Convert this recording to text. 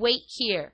wait here.